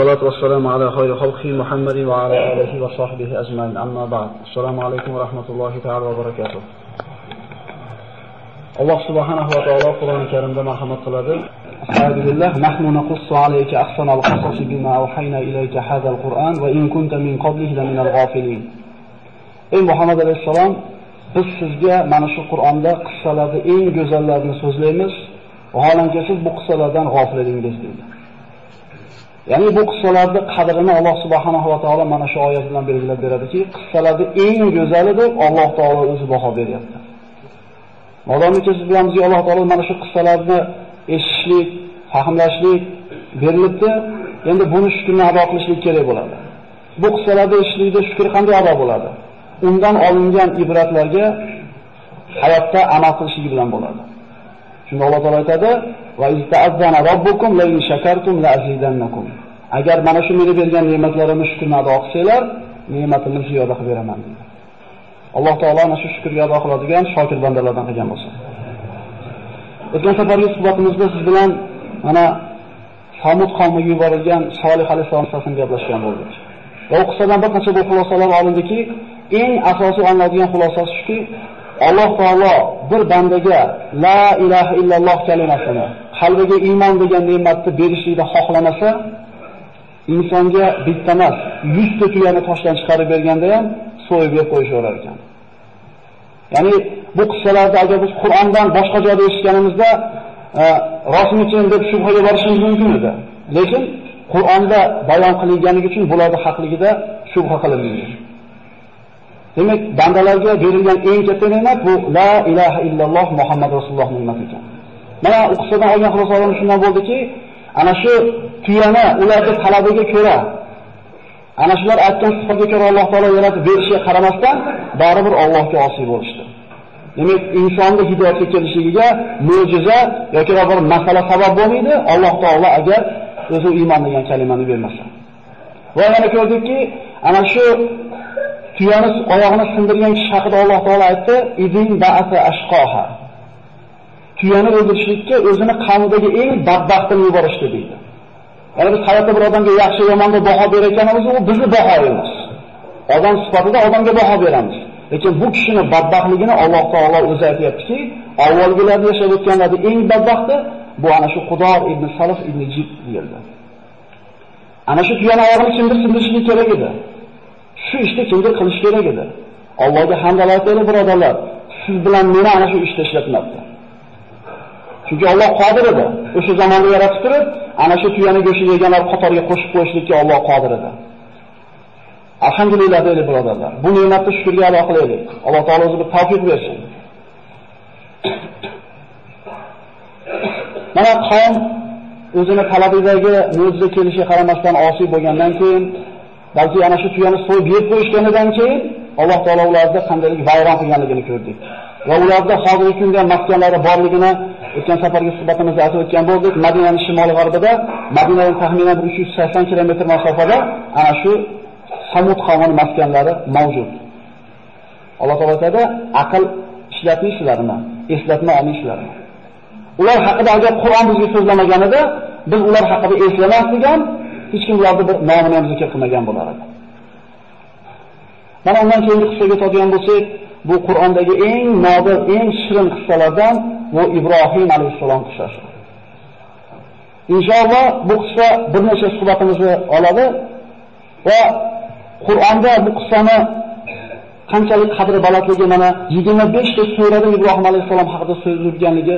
الصلاة والسلام على خير خلقه محمد وعلى آله وصحبه أجمعين أما بعد السلام عليكم ورحمة الله تعالى وبركاته alloh subhanahu va taolo qur'oni karimda marhamat qiladi أعوذ بالله نحن نقص عليك أحسن القصص بما أوحينا إليك هذا القرآن وإن كنت من قبله لمن الغافلين ey muhammad alayhissalom biz sizga mana shu qur'onda qissalarni eng go'zallarini so'zlaymiz vaholanki siz bu qissalardan g'ofil edingiz deydi Ya'ni bu qissalarning qadrini Alloh subhanahu va taolo mana shu oyat bilan belgilab beradiki, qissalarning eng go'zali deb Alloh taolo o'zi baho beryapti. Modomiki siz bilamizki, Alloh taolo mana shu qissalarni eshitishlik, fahmlashlik berilibdi. Endi buni shukrni ado qilishlik kerak bo'ladi. Bu qissalarni eshitishlikda shukr qanday ado bo'ladi? Undan olingan ibratlarga hayotda amal qilishligi bilan bo'ladi. Shunda Alloh taolo aytadi: "Va ista'zana robbukum la in shakartum la azidannakum." Agar mana shu meni bergan ne'matlarimni shukrni ado qilsanglar, ne'matimni ziyoda qilib beraman dedi. Alloh taolo ana shu shukrga ado qiladigan shokir bandalardan qilgan bo'lsin. O'tgan safargi suhbatimizda siz bilan mana Samud qavmiga yuborilgan Solih alayhisalom haqida gaplashgan bo'ldik. Va u qissadan bir qancha xulosalar olindiki, eng asosiy olinadigan xulosasi shuki, Alloh taolo bir bandaga la ilaha illalloh kalimasini qalbiga iymon degan ne'matni berishlikni xohlamasa, insonga bitta emas, 100 ta tuyani toshdan chiqarib berganda ham so'yib yeb qo'yishaverar ekan. Ya'ni bu qissalarda agar biz Qur'ondan boshqa joyda eshitganimizda e, rostmikin deb shubhaga borishimiz mumkin edi. Lekin Qur'onda bayon qilinganligi uchun bularning haqligida shubha qilinmaydi. Demak, bandalarga berilgan eng katta ne'mat bu la ilaha illalloh Muhammad rasululloh ne'mati ekan. Mana u qissadan olgan xulosalarimiz shundan bo'ldiki, ana shu tuyani ularning talabiga ko'ra ana shular aytgan sifatga ko'ra Alloh taolo yaratib berishiga qaramasdan baribir Allohga osiy bo'lishdi. Demak, insonni hidoyatga kelishligiga mo'jiza yoki bir masala sabab bo'lmaydi, Alloh taolo agar o'zi iymon degan kalimani bermasa. Va yana ko'rdikki, ana shu tuyani oyog'ini sindirgan kishi haqida Alloh taolo aytdi, "Idin ba'ata ashqoha." Tuyani o'ldirishlikka o'zini qavmidagi eng badbaxtini yuborishdi deydi. Ya'ni biz hayotda bir odamga yaxshi yomonga baho berayotganimiz u bizni bahoyimiz. Odam sifatida odamga baho beramiz. Lekin bu kishini badbaxtligini Alloh taolo o'zi aytayaptiki, avvalgilarda yashab o'tganlarning eng badbaxti bu ana shu Qudor ibn salih ibn Jib deyildi. Ana shu tuyani oyog'ini kimdir sindirishligi kerak edi. Shu ishni kimdir qilish kerak edi. Allohga hamdlar aytaylik birodarlar. Siz bilan meni ana shu ishda ishlatmabdi. Chunki Alloh qodir edi. O'sha zamonda yaratib turib, ana shu tuyani go'shi yeganlar qatoriga qo'shib qo'yishlikka Alloh qodir edi. Alhamdulillah deylik birodarlar. Bu ne'matni shukrga ado qilaylik. Alloh taolo o'zi tavfiq bersin. Mana qavm o'zini talabidagi mo'jiza kelishiga qaramasdan osiy bo'lgandan keyin, balki ana shu tuyani so'yib yeb qo'yishganidan keyin Alloh taolo ularni qandaylik vayron qilganligini ko'rdik. Va ularda hozirgi kunda maskanlari borligini o'tgan safargi suhbatimizda aytib o'tgan bo'ldik. madinani shimoli g'arbida, Madinadan taxminan 380 kilometr masofada ana shu Samud qavmi maskanlari mavjud. Alloh taolo aytadi, aql ishlatmaysizlarmi? Eslatma olmaysizlarmi? Ular haqida agar Qur'on bizga so'zlamaganida, biz ular haqida eslamasdik ham, hech kim ularni bir nomini ham zikr qilmagan bo'lar edi. Mana undan keyingi qissaga o'tadigan bo'lsak, bu Qur'ondagi eng nodir, eng shirin qissalardan bu Ibrohim alayhissalom qissasi. Inshaalloh bu qissa bir necha suhbatimizni oladi va Qur'onda bu qissani qanchalik qadri balandligi mana 25 ta surada Ibrohim alayhissalom haqida so'z yurganligi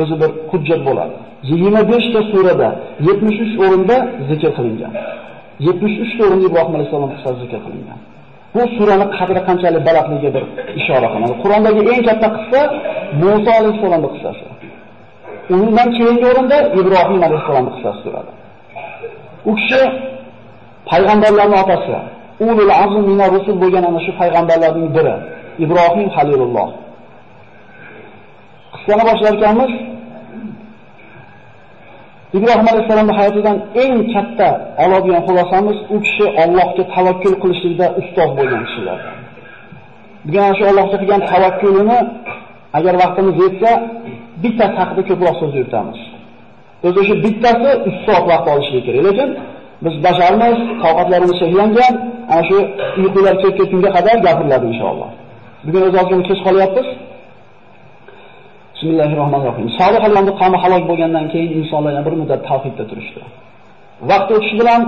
o'zi bir hujjat bo'ladi. 25 ta surada 73 o'rinda zikr qilingan. 73 ta o'rinda Ibrohim alayhissalom qissasi zikr qilingan. Bu surani qadri qanchalik balandligidir ishora qiladi. Qur'ondagi eng katta qissa Musa alayhisalomning qissasi. Undan keyingi o'rinda Ibrohim alayhisalomning qissasi turadi. U kishi payg'ambarlarning otasi, ulul azm min rusul bo'lgan ana shu payg'ambarlarning biri, Ibrohim Halilulloh. Qissani boshlar ekanmiz. Ibrohim alayhisolamning hayotidan eng katta oladigan xulosamiz u kishi Allohga tavakkul qilishda ustoz bo'lgan kishilardan. Bugun shu Allohga qilgan tavakkulini agar vaqtimiz yetsa, bitta haqida ko'proq so'z yuritamiz. O'zi shu bittasi 3 soat vaqt olishi kerak, lekin Biz basharmiz, toqatlarimiz cheklangan, ana shu uyqular kelib ketgunga qadar gapiriladi inshaalloh. Bugun o'z ozgina kech qolyapmiz. Bismillahirrohmanirrohim. Solihlarning qavmi halok bo'lgandan keyin insonlar yana bir muddat tavhidda turishdi. Vaqt o'tishi bilan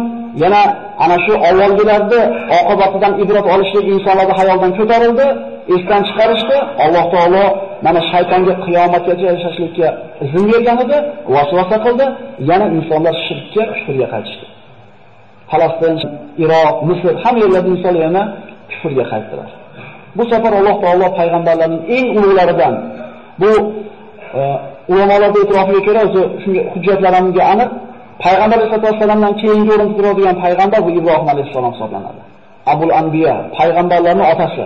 yana ana shu avvalgilarni oqibatidan ibrat olishlik insonlarning hayoldan ko'tarildi, esdan chiqarishdi. Alloh taolo mana shaytonga qiyomatgacha yashashlikka izn bergan edi, vasvasa qildi, yana insonlar shirkka, kufrga qaytishdi. Falastin, Iroq, Misr hamma yerlarda insonlar yana kufrga qaytdilar. Bu safar Alloh taolo payg'ambarlarning eng ulug'laridan bu e, e'tirofiga ko'ra o'zi shunga hujjatlarimga aniq payg'ambar sollallohu keyingi o'rinda turadigan payg'ambar bu Ibrohim alayhissalom hisoblanadi. Abul Anbiya, payg'ambarlarning otasi.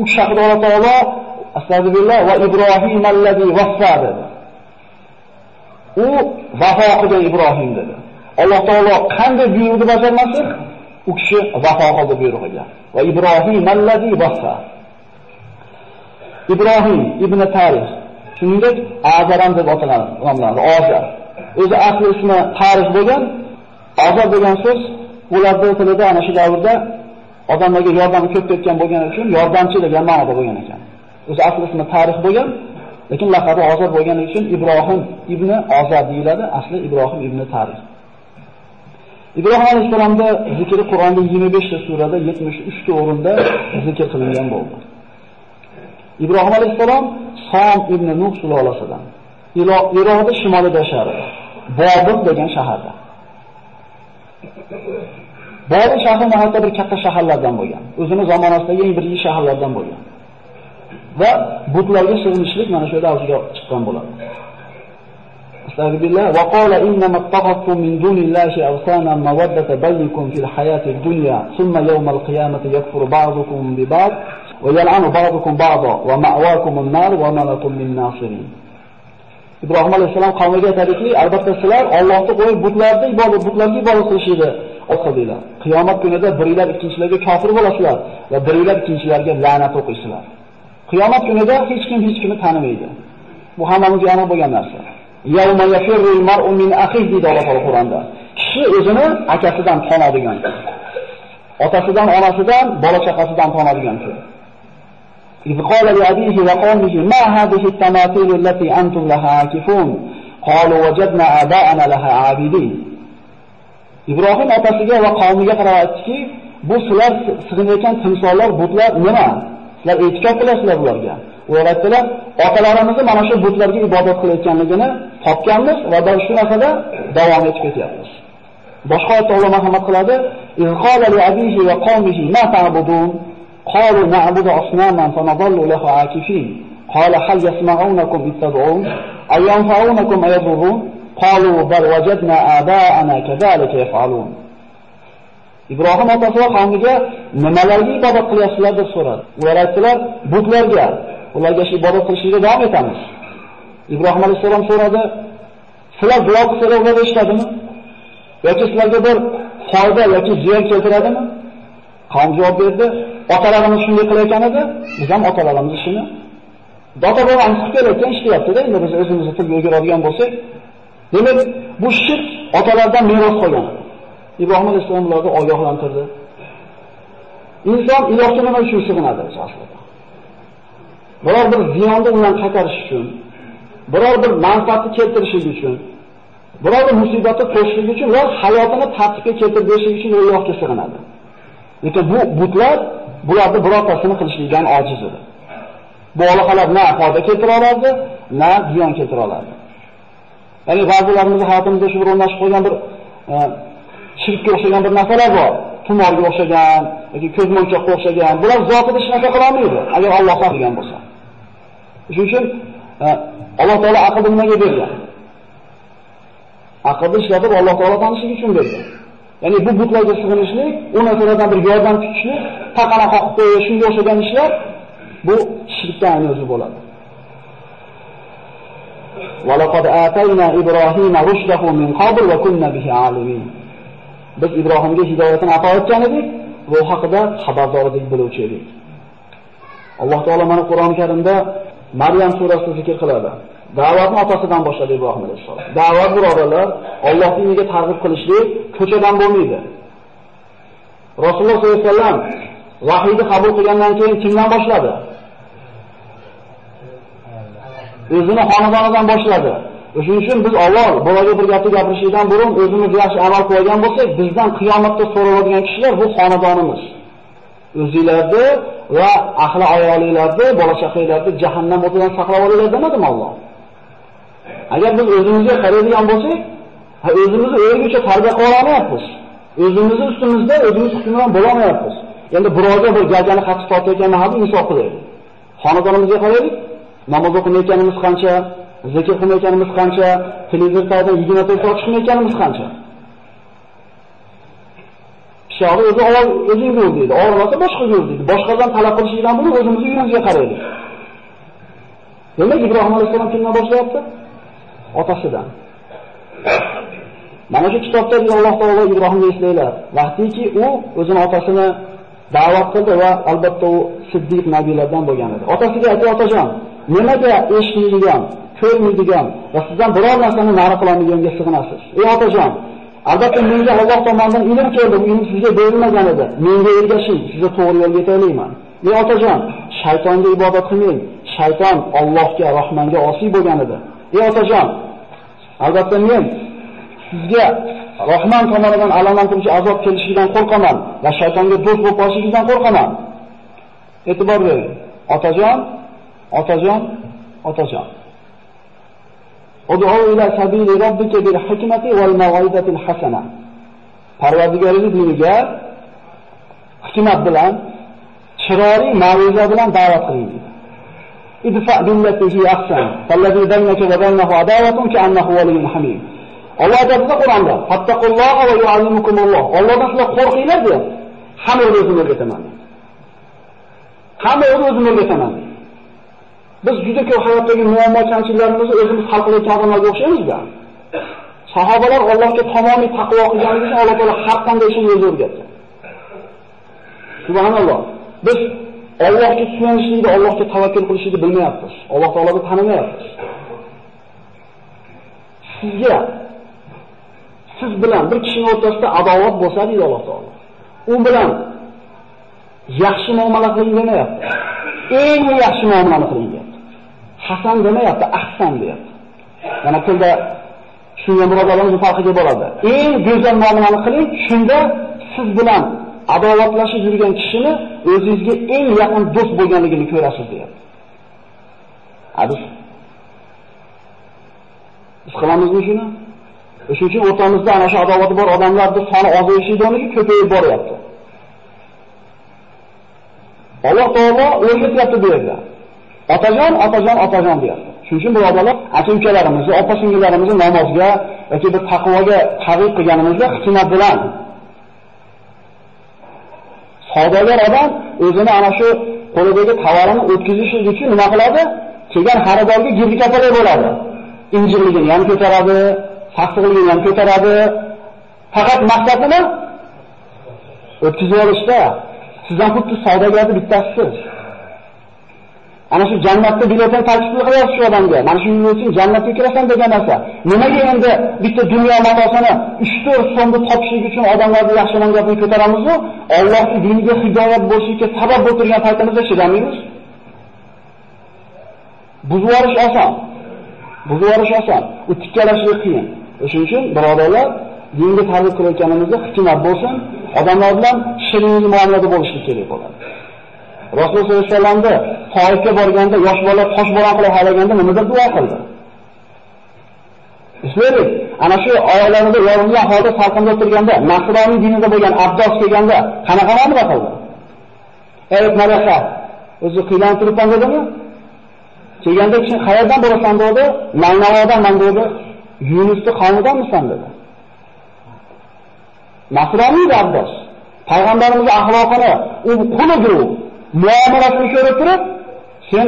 U kishi haqida Alloh taolo astagfirullah va Ibrohim allazi vaffa dedi. U vafo qilgan Ibrohim dedi. Alloh taolo qanday buyruqni bajarmasin, u kishi vafo qildi buyrug'iga. Va Ibrohim allazi vaffa. Ibrohim ibn Tarix, shuningdek Azaram deb ataladi, nomlanadi, azar. O'zi asli ismi Tarix bo'lgan, azar degan so'z ularda tilida ana shu davrda odamlarga yordam ko'p ketgan bo'lgani uchun yordamchi degan ma'noda bo'lgan ekan. O'zi asli ismi Tarix bo'lgan, lekin laqabi Ozar bo'lgani uchun Ibrohim ibn Ozar deyiladi, asli Ibrohim ibn Tarix. Ibrohim alayhisolamda zikri Qur'onda 25 ta surada 73 ta o'rinda zikr qilingan bo'ldi. Ibrohim alayhisalom Som ibn Nuh sulolasidan. Iroqda shimolida yashardi. Bobil degan shaharda. Bobil shahri nihoyatda bir katta shaharlardan bo'lgan. O'zini zamonasidagi eng birinchi shaharlardan bo'lgan. Va butlarga sig'inishlik mana shu yerda avjiga chiqqan bo'ladi. Astagfirullah va qala innama taqattum min dunillahi awsana mawaddata baynikum fil hayati dunya thumma yawmal qiyamati yakfuru ba'dukum bi ba'd va yal'anu ba'dukum ba'da va ma'wakum an-nar va ma min nasirin. Ibrohim alayhisalom qavmiga aytadiki, albatta sizlar Allohni qo'yib butlarga ibodat, butlarga ibodat qilishingni o'qidinglar. Qiyomat kunida biringlar ikkinchilarga kofir bo'lasizlar va biringlar ikkinchilarga la'nat o'qiysizlar. Qiyomat kunida hech kim hech kimni tanimaydi. Bu hammamizga aniq bo'lgan narsa. Yawma mar'u min akhihi deydi Alloh taolo Qur'onda. Kishi o'zini akasidan tonadigan kun. Otasidan, onasidan, bola chaqasidan tonadigan kun. إذ قال لأبيه وقومه ما هذه التماثيل التي أنتم لها عاكفون قالوا وجدنا آباءنا لها عابدين Ibrohim otasiga va qavmiga qarab aytdiki, bu sizlar sig'inayotgan timsollar, butlar nima? Sizlar e'tikof qilasizlar bularga. Ular aytdilar, otalarimizni mana shu butlarga ibodat qilayotganligini topganmiz va shu narsada davom etib ketyapmiz. Boshqa oyatda Alloh marhamat qiladi: "Izqala li abihi va qawmihi ma ta'budun?" قالوا نعبد أصناما فنظل له عاكفين قال هل يسمعونكم إذ تدعون أو ينفعونكم أو يضرون قالوا بل وجدنا آباءنا كذلك يفعلون Ibrohim otasi va qavmiga nimalarga ibodat qilyapsizlar deb so'radi. Ular aytdilar, butlarga, ularga shu ibodat qilishga davom etamiz. Ibrohim alayhisalom so'radi, sizlar duo qilsalar ular eshitadimi? yoki sizlarga bir foyda yoki ziyon keltiradimi? Qavm javob berdi, otalarimiz shunday qilayotgan edi, biz ham otalarimiz shuni Dota bobomiz qilib kelayotgan ishlayapti-da, endi biz o'zimizni tilga o'giradigan bo'lsak, demak, bu shirk otalardan meros qolgan. Ibrohim alayhissalom ularni ogohlantirdi. Inson ilohga nima uchun sig'inadi aslida? Biror bir ziyonni undan qaytarish uchun, biror bir manfaatni keltirish uchun, biror bir musibatni qo'shishlik uchun va hayotini tartibga keltirib uchun ilohga sig'inadi. Lekin bu butlar bularni birortasini qilishlikdan ojiz edi. Bu aloqalar na foyda keltira olardi, na ziyon keltira olardi. Ya'ni ba'zilarimiz hayotimizda shu bir o'rnashib qolgan bir e, shirkka o'xshagan bir narsalar bor. Tumorga o'xshagan yoki ko'zmonchoqqa o'xshagan. Bular zotida hech narsa qila olmaydi, agar Alloh xohlagan bo'lsa. Shuning uchun e, Alloh taolo aqlni nimaga bergan? Aqlni ishlatib Alloh taolo tanishligi uchun bergan. Ya'ni bu butlarga sig'inishlik, u narsalardan bir yordam kutishlik, taqana qoqib qo'yish, shunga o'xshagan ishlar bu shirkdan o'zi bo'ladi. وَلَقَدْ آتَيْنَا إِبْرَاهِيمَ رُشْدَهُ مِنْ قَبْلُ وَكُنَّا بِهِ عَالِمِينَ Biz Ibrohimga hidoyatini ato etgan edik va u haqida xabardor edik, biluvchi edik. Alloh taolo mana Qur'oni Karimda Maryam surasida zikr qiladi. Da'vatni otasidan boshladi Ibrohim alayhissalom. Da'vat birodarlar, Alloh diniga targ'ib qilishlik ko'chadan bo'lmaydi. Rasululloh sollallohu alayhi vasallam vahiyni qabul qilgandan keyin kimdan boshladi? O'zini xonadonidan boshladi. Shuning uchun biz avval birovga bir gapni gapirishdan burun o'zimiz yaxshi amal qilgan bo'lsak, bizdan qiyomatda so'raladigan kishilar bu xonadonimiz. O'zingizlarni va ahli ayolinglarni, bola chaqanglarni jahannam o'tidan saqlab olinglar demadimi Alloh? Agar biz o'zimizga qaraydigan bo'lsak, o'zimizni o'rgicha tarbiya qila olmayapmiz. O'zimizni ustimizda o'zimiz hukmron bo'la olmayapmiz. Endi birovga bir gagani qattiq tortayotgan mahalda insof qilaylik. Xonadonimizga qaraylik. Namoz o'qimayotganimiz qancha, zikr qilmayotganimiz qancha, televizor tagida 20 ta soat chiqmayotganimiz qancha. Shog'i o'zi avval o'zing ko'r deydi, og'rimasa boshqa ko'r deydi. Boshqadan talab qilishdan buni o'zimizni uyimizga qaraylik. Demak, Ibrohim alayhisalom kimdan boshlayapti? Otasidan. Mana shu kitobda Alloh taolo Ibrohimni eslaylar. Vaqtiki u o'zining otasini da'vat qildi va albatta u siddiq nabiylardan bo'lgan edi. Otasiga aytdi, "Otajon, nimaga eshitmaydigan, ko'rmaydigan va sizdan biror narsani nari qilolmayganga sig'inasiz?" Ey otajon, albatta menga Alloh tomonidan ilm keldi, bu ilm sizga berilmagan edi. Menga ergashing, sizni to'g'ri yo'lga yetaklayman. Ey otajon, shaytonga ibodat qilmang. Shayton Allohga, Rahmonga osiy bo'lgan edi. Ey otajon, albatta men sizga Rahman tomonidan alamlantiruvchi azob kelishidan qo'rqaman va shaytonga do'st bo'lib qolishidan qo'rqaman. E'tibor bering. Otajon, otajon, otajon. Ud'u ila sabili robbika bil hikmati wal maw'izatil hasana. Parvardigoringiz diniga hikmat bilan, chiroyli ma'ruza bilan da'vat qiling. Idfa billati hi ahsan, fallazi baynaka va baynahu adawatun ka'annahu waliyyun hamim. Alloh aytadi Qur'onda, "Fattaqulloha va yu'allimukumulloh." Allohdan sizlar qo'rqinglar deyapti. Hamma o'zini o'rgataman. Hamma o'zini o'rgataman. Biz juda ko'p hayotdagi muammo kamchiliklarimizni o'zimiz hal qilayotgan odamlarga o'xshaymiz-da. Sahobalar Allohga tamomiy taqvo qilganligi uchun Alloh taolo har qanday ishni o'zi o'rgatdi. Subhanalloh. Biz Allohga suyanishlikni, Allohga tavakkul qilishni bilmayapti. Alloh taoloni tanimayapmiz. Sizga siz bilan bir kishining o'rtasida adovat bo'lsa deydi Alloh taolo. U bilan yaxshi muomala qiling demayapti. Eng yaxshi muomala qiling deyapti. Hasan demayapti, ahsan deyapti. Mana tilda shunga birodarlarimiz farqiga bo'ladi. Eng go'zal muomalani qiling, shunda siz bilan adovatlashib yurgan kishini o'zingizga eng yaqin do'st bo'lganligini ko'rasiz deyapti. Hadis. Biz qilamizmi shuni? Shuning uchun o'rtamizda ana shu adovati bor odamlarni soni ozayishidaniki ko'payib boryapti. Alloh taolo o'rgatyapti bu yerda. Otajon, otajon, otajon deyapti. Shuning uchun birodarlar, aka-ukalarimizni, opa-singillarimizni namozga yoki bir taqvoga targ'ib qilganimizda hikmat bilan savdogar odam o'zini ana shu qo'lidagi tovarini o'tkazish uchun nima qiladi? Kelgan xaridorga girdi kapalar bo'ladi. Injirligini ham ko'taradi, saxtligini ham ko'taradi. Faqat maqsad nima? O'tkazib olishda. Sizdan xuddi savdogarni bittasisiz. Ana shu jannatni biletini taklif qilyapsiz shu odamga. Mana shu uchun jannatga kirasan degan narsa. Nimaga endi bitta dunyo matosini 3-4 so'mda topishlik uchun odamlarni yaxshiman gapini ko'taramiz-ku? Allohning diniga hidoyat bo'lishiga sabab bo'lib turgan paytimizda chidamaymiz. Buzib olish oson. Buzib olish oson. U tikkalashlik qiyin. Shuning uchun birodarlar, dinga targ'ib qilayotganimizda hikmat bo'lsin, odamlar bilan shirinlik muomalada bo'lishlik kerak bo'ladi. Rasululloh sollallohu alayhi vasallamda Toifga borganda yosh bola qosh bo'ron qilib halaganda nimadir duo qildi. Eslaylik, ana shu oyalarida yorilgan holda salqinda o'tirganda, Nasroniy dinida bo'lgan Abdos kelganda qanaqa muomala qildi? Ey malaqa, o'zi qiylan turibman dedimi? Kelganda kim qayerdan bo'lasan dedi? Maynavodan men dedi. Yunusni qavmidanmisan dedi. Nasroniy Abdos. Payg'ambarimiz axloqini, u qulidir u. muomalasini ko'rib turib, sen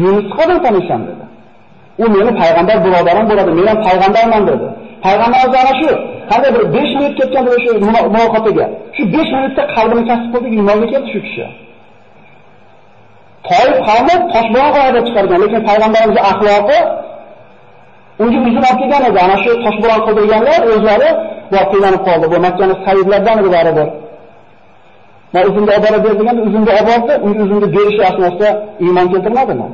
Yunus qanday tanishsan dedi. U meni payg'ambar birodarim bo'ladi, men ham payg'ambarman dedi. Payg'ambarimiz ana shu qanday bir 5 minut ketgan bo'lsa shu muloqotiga. Shu 5 minutda qalbini kasb qildi, iymonga keldi shu kishi. Toyib qavmi toshbo'ron qo'yada chiqargan, lekin payg'ambarimiz axloqi unga uzun olib kelgan edi. Ana shu toshbo'ron qildirganlar o'zlari voqelanib qoldi. Bu Makkani sayyidlaridan edi. Ma uzunni olib borib deganda uzunni olib bordi, berish asnosida iymon keltirmadimi?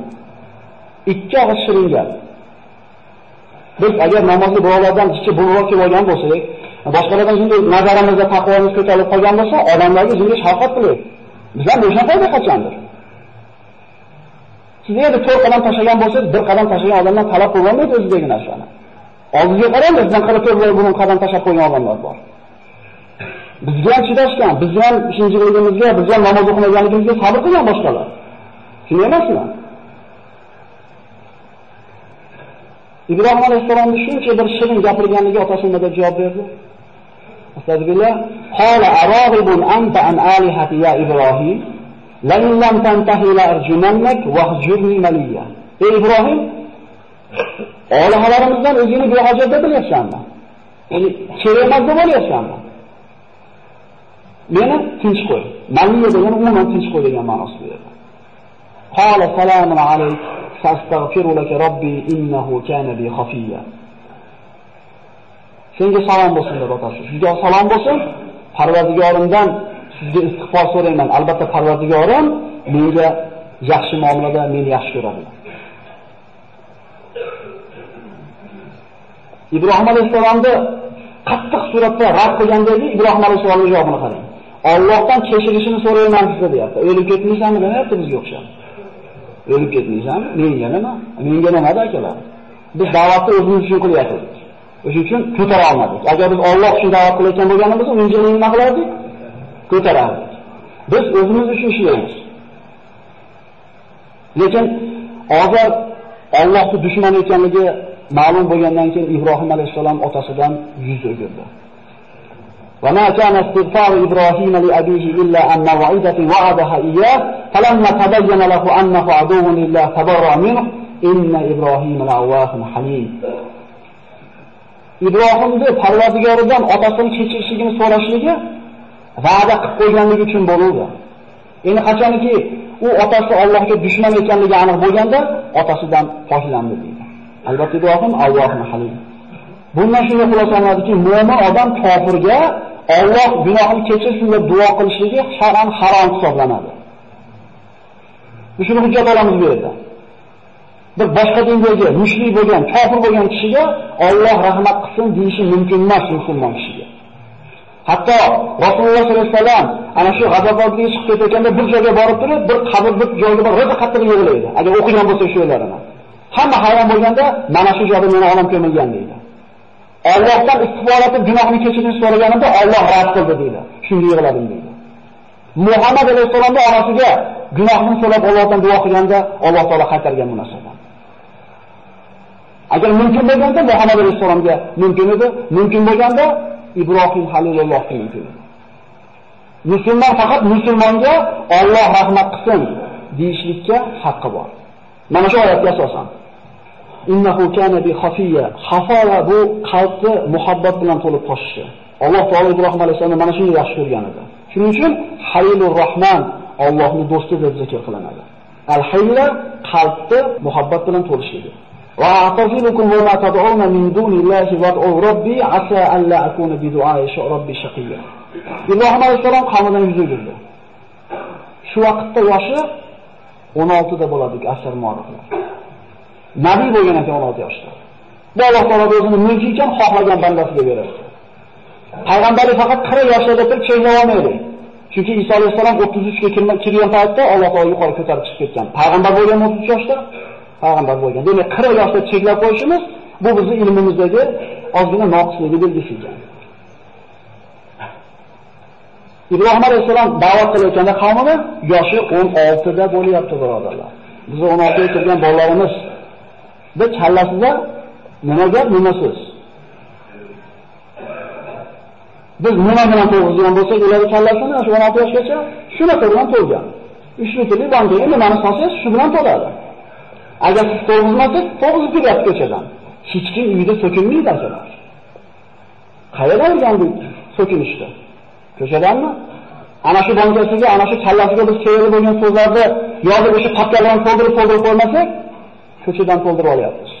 Ikki og'iz shirin gap. Biz agar namozli birovlardan kichik bo'lroq kelib olgan bo'lsak, boshqalardan shunday nazarimizda taqvomiz ko'tarilib qolgan bo'lsa, odamlarga shunday shafqat qilaylik. Bizdan ham o'sha foyda qachondir. Siz endi to'rt qadam tashlagan bo'lsangiz, bir qadam tashlagan odamdan talab qilolmaydi o'zidagi narsani. Oldinga qarang, bizdan qara to'rt buni qadam tashlab qo'ygan odamlar bor. Bizga ham chidashgan, bizni ham shinjiligimizga, bizni ham namoz o'qimaganligimizga sabr qilgan boshqalar. Shunday emasmi? Ibrohim alayhissalomni shuncha bir shirin gapirganligi otasi nima javob berdi? Astagfirullah. Qala aragibun anta an alihati ya Ibrohim? La in lam tantahi la arjumannak wahjurni maliya. Ey Ibrohim, olihalarimizdan o'zingni behojat deb bilyapsanmi? Ya'ni kerak emas deb olyapsanmi? Meni tinch qo'y. Maliya degani umuman tinch qo'y degan ma'nosida edi. Qala salamun alayk. Fastaghfiru laka robbi innahu kana bi khafiya. Senga salom bo'lsin deb otasi. Sizga salom bo'lsin. Parvardigorimdan sizga istig'for so'rayman. Albatta Parvardigorim menga yaxshi muomalada meni yaxshi ko'radi. Ibrohim alayhisolamni qattiq suratda rad qilgandagi Ibrohim alayhisolamning javobini qarang. Allohdan kechirishini so'rayman sizga deyapti. O'lib ketmaysanmi demayapti bizga o'xshab. O'lib ketmaysanmi? Menga nima? Menga nima akalar? Biz da'vatni o'zimiz uchun qilyapmiz. O'sha uchun ko'tara olmadik. Agar biz Alloh uchun da'vat qilayotgan bo'lganimizda, unga nima qilardik? Ko'tarardik. Biz o'zimiz uchun ishlaymiz. Lekin hozir Allohning dushman ekanligi ma'lum bo'lgandan keyin Ibrohim alayhisalom otasidan yuz o'girdi. وما كان استغفار إبراهيم لأبيه إلا عن موعدة وعدها إياه فلما تبين له أنه عدو لله تبرأ منه إن إبراهيم لأواه حليم Ibrohimni Parvardigoridan otasini kechirishligini so'rashligi va'da qilib qo'yganligi uchun bo'ldi. Endi qachonki u otasi Allohga dushman ekanligi aniq bo'lganda, otasidan pokilandi deydi. Albatta Ibrohim Allohni halim. Bundan shunga xulosalanadiki, mo'min odam kofirga Alloh gunohini kechirsin deb duo qilishligi shar'an harom hisoblanadi. Shuni hujjat olamiz bu yerda. Bir boshqa dindagi mushrik bo'lgan, kofir bo'lgan kishiga Alloh rahmat qilsin deyishi mumkin emas musulmon kishiga. Hatto Rasululloh sollallohu alayhi vasallam ana shu g'azabotga chiqib ketayotganda bir joyga borib turib, bir qabr bir joyga borib, ro'za qattiq yig'laydi. Agar o'qigan bo'lsa shu yerlarini. Hamma hayron bo'lganda, mana shu joyda meni onam ko'milgan deydi. Allohdan istig'for etib gunohni kechirishni so'raganimda Alloh rad qildi deydi. Shunga yig'ladim deydi. Muhammad alayhisolamning onasiga gunohni so'rab Allohdan duo qilganda Alloh taolo qaytargan bu narsani. Agar mumkin bo'lganda Muhammad alayhisolamga mumkin edi, mumkin bo'lganda Ibrohim Halilullohga mumkin edi. Musulmon faqat musulmonga Alloh rahmat qilsin deyishlikka haqqi bor. Mana shu oyatga asosan. Innahu kana bi khafiya. Xafola bu qalbni muhabbat bilan to'lib toshishi. Alloh taolo Ibrohim alayhissalomni mana shuni yaxshi ko'rgan edi. Shuning uchun Halilur Rahman Allohning do'sti deb zikr qilinadi. Al-Hayla qalbni muhabbat bilan to'lishligi. Va a'tazilukum wa ma tad'una min dunillahi wad'u rabbi asa an la akuna bi du'a'i rabbi shaqiyya. Ibrohim alayhissalom qavmidan yuz o'girdi. Shu vaqtda yoshi 16 da bo'ladi asr muoriflar. Nabiy bo'lgan ekan 16 yoshda. Bu Alloh taolo o'zini mulki ekan xohlagan bandasiga beradi. Payg'ambarlik faqat 40 yoshda bir cheklab olmaydi. Chunki Iso alayhisalom 33 ga kirgan paytda Alloh taolo yuqori ko'tarib chiqib ketgan. Payg'ambar bo'lgan 33 yoshda, payg'ambar bo'lgan. Demak, 40 yoshda cheklab qo'yishimiz bu bizning ilmimizdagi ozgina noqisligi belgisi ekan. Ibrohim alayhisalom da'vat qilayotganda qavmini yoshi 16 da bo'lyapti, birodarlar. Biz 16 ga kirgan bolalarimiz bir kallasida nima gap, nima so'z? Biz nima bilan to'g'izgan bo'lsak, ularning kallasini shu 16 yoshgacha shunaqa bilan to'lgan. 3 litrli bankaga nimani solsangiz, shu bilan to'ladi. Agar siz to'g'izmasangiz, to'g'izib turyapti ko'chadan. Hech kim uyda so'kinmaydi akalar. Qayerdan o'rgandik so'kinishni? Ko'chadanmi? Ana shu bankasiga, ana shu kallasiga biz kerak bo'lgan so'zlarni yozib o'sha papkalarni to'ldirib to'ldirib qo'ymasak, ko'chadan to'ldirib olyapmiz.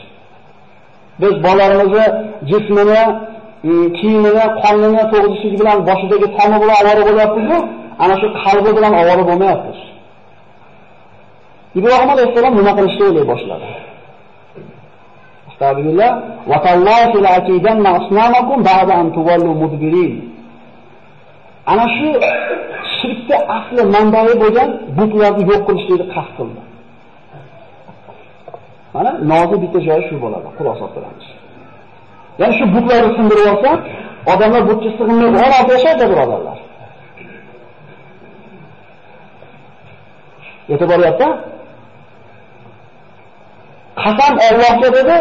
Biz bolalarimizni jismini, mm, kiyimini, qonini to'g'rishligi bilan boshidagi tomi bilan avora bo'lyapmiz-ku, ana shu qalbi bilan ovora bo'lmayapti. Ibrohim alayhissalom nima qilishni o'ylay boshladi. Astagfirullah va tallahi la akidanna asnamakum ba'da an tuwallu mudbirin. Ana shu shirkda asli manbai bo'lgan butlarni yo'q qilishni qasd qildi. Mana nozik bitta joyi shu bo'ladi, xulosa qilamiz. Ya'ni shu butlarni sindirib olsa, odamlar butga sig'inmay orada yashaydi birodarlar. Yetib boryapti? Qasam Allohga dedi,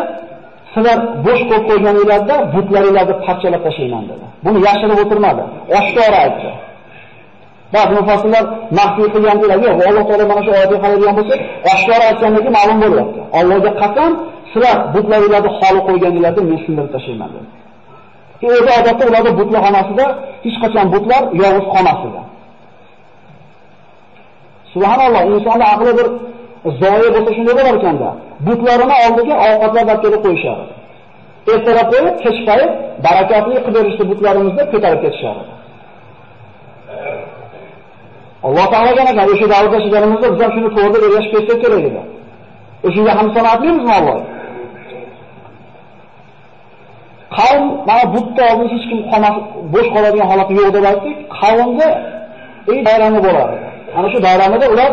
sizlar bo'sh qo'yib qo'yganinglarda butlaringlarni parchalab tashlayman dedi. Buni yashirib o'tirmadi, oshkora aytdi. Ba'zi mufassirlar maxfiy qilgan deydilar, yo'q, Alloh taolo mana shu oyatni qaraydigan bo'lsa, oshkora aytganligi ma'lum bo'lyapti. Allohga qasam, sizlar butlaringizni xoli qo'yganingizda men sizlarni tashlayman dedi. O'zi odatda ularda butlar xonasida hech qachon butlar yolg'iz qolmasdi. Subhanalloh, insonning aqli bir zoya bo'lsa shunday bo'lar ekanda. Butlarini oldiga ovqatlar daftarga qo'yishar. Ertalab qo'yib, kech payt barakatli qilib berishdi butlarimizni ko'tarib ketishar. Alloh taolodan ekan o'sha davrda yashaganimizda biz ham shuni to'g'ri ergashib ketsak kerak edi. O'shunga ham sanoatlimizmi Alloh? Qavm mana butta oldin hech kim qolmas, bo'sh qoladigan holati yo'q deb aytdik. Qavmga ey bayrami bo'ladi. Ana shu bayramida ular